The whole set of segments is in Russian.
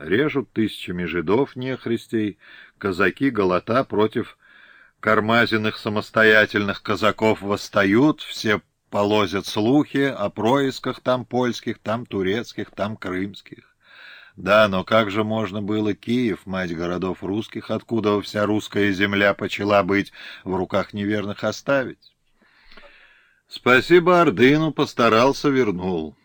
режут тысячами жидов нехристей, казаки голота против кармазиных самостоятельных казаков восстают, все полозят слухи о происках там польских, там турецких, там крымских. Да, но как же можно было Киев, мать городов русских, откуда вся русская земля почела быть, в руках неверных оставить? Спасибо Ордыну, постарался, вернул.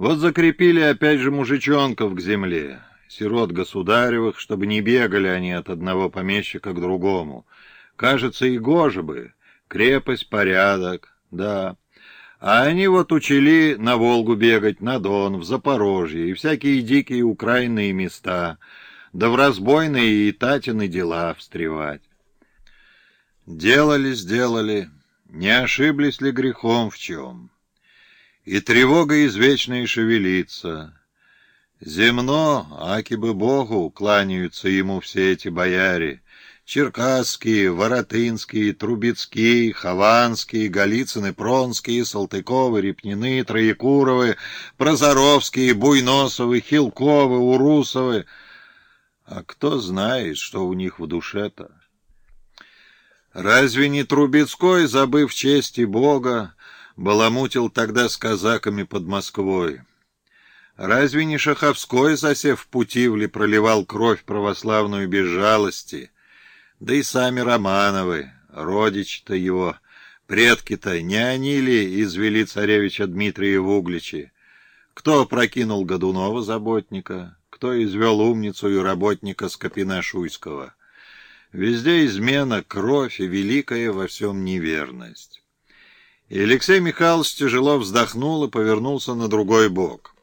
Вот закрепили опять же мужичонков к земле, сирот государевых, чтобы не бегали они от одного помещика к другому. Кажется, и гоже бы. Крепость, порядок, да. А они вот учили на Волгу бегать, на Дон, в Запорожье и всякие дикие украинные места, да в разбойные и татины дела встревать. Делали, сделали, не ошиблись ли грехом в чем? И тревога извечная шевелится. Земно, аки бы Богу, кланяются ему все эти бояре, Черкасские, Воротынские, Трубецкие, Хованские, Голицыны, Пронские, Салтыковы, Репнины, Троекуровы, Прозоровские, Буйносовы, Хилковы, Урусовы. А кто знает, что у них в душе-то? Разве не Трубецкой, забыв чести Бога, баламутил тогда с казаками под Москвой? Разве не Шаховской, засев в Путивле, проливал кровь православную без жалости — да и сами Романовы, родичи-то его, предки-то, не они ли извели царевича Дмитрия в Угличе? Кто прокинул Годунова заботника? Кто извел умницу и работника Скопина Шуйского? Везде измена, кровь и великая во всем неверность. И Алексей Михайлович тяжело вздохнул и повернулся на другой бок.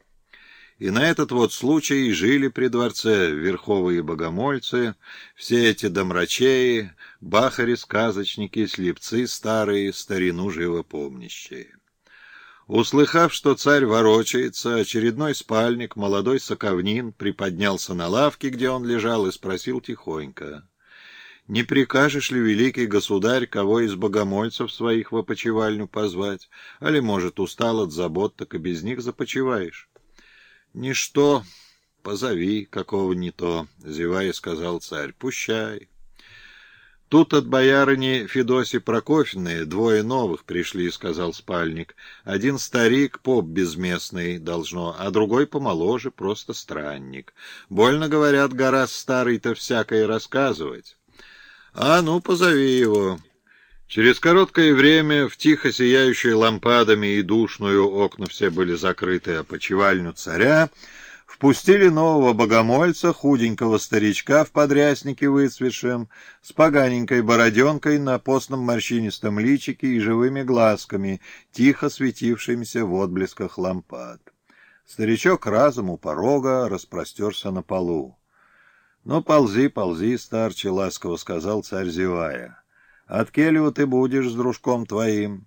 И на этот вот случай жили при дворце верховые богомольцы, все эти домрачеи, бахари-сказочники, слепцы старые, старину живопомнящие. Услыхав, что царь ворочается, очередной спальник, молодой соковнин, приподнялся на лавке, где он лежал, и спросил тихонько. «Не прикажешь ли, великий государь, кого из богомольцев своих в опочивальню позвать? Али, может, устал от забот, так и без них започиваешь?» Ничто, позови, какого не то, зевая, сказал царь, пущай. Тут от боярыни Федоси Прокофьевны двое новых пришли, сказал спальник. Один старик, поп безместный, должно, а другой помоложе, просто странник. Больно, говорят, гора старый-то всякое рассказывать. А ну, позови его. Через короткое время в тихо сияющей лампадами и душную окна все были закрыты, а почевальню царя впустили нового богомольца, худенького старичка в подряснике выцветшем, с поганенькой бороденкой на постном морщинистом личике и живыми глазками, тихо светившимися в отблесках лампад. Старичок разом у порога распростерся на полу. — Ну, ползи, ползи, старче, — ласково сказал царь, зевая. От келью ты будешь с дружком твоим.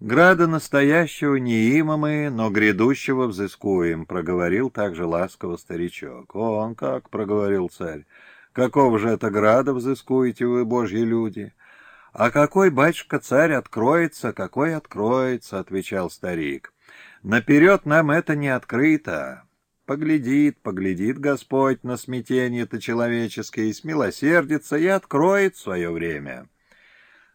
Града настоящего не има мы, но грядущего взыскуем, — проговорил также ласково старичок. — Он как, — проговорил царь, — какого же это града взыскуете вы, божьи люди? — А какой, батюшка, царь откроется, какой откроется, — отвечал старик. — Наперед нам это не открыто. Поглядит, поглядит Господь на смятение-то человеческое, и смилосердится, и откроет свое время.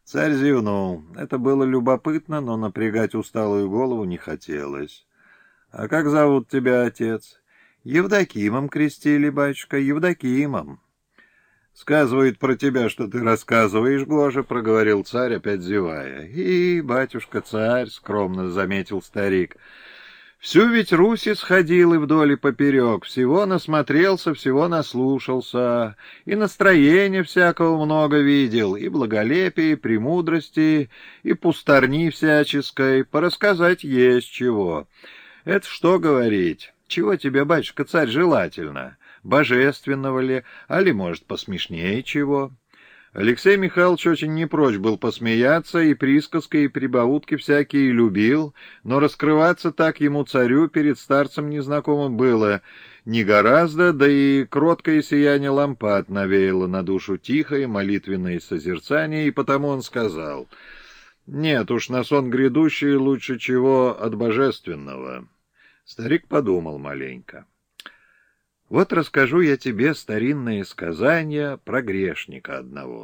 Царь зевнул. Это было любопытно, но напрягать усталую голову не хотелось. — А как зовут тебя, отец? — Евдокимом крестили, батюшка, Евдокимом. — Сказывает про тебя, что ты рассказываешь, Гожа, — проговорил царь, опять зевая. — И, батюшка, царь, — скромно заметил старик, — Всю ведь Русь исходил и вдоль и поперек, всего насмотрелся, всего наслушался, и настроения всякого много видел, и благолепия, и премудрости, и пусторни всяческой, порассказать есть чего. Это что говорить? Чего тебе, батюшка, царь, желательно? Божественного ли, али, может, посмешнее чего?» Алексей Михайлович очень не прочь был посмеяться, и присказки, и прибаутки всякие любил, но раскрываться так ему царю перед старцем незнакомым было не гораздо, да и кроткое сияние лампад навеяло на душу тихое молитвенное созерцание, и потому он сказал, «Нет уж, на сон грядущий лучше чего от божественного». Старик подумал маленько. Вот расскажу я тебе старинные сказания про грешника одного.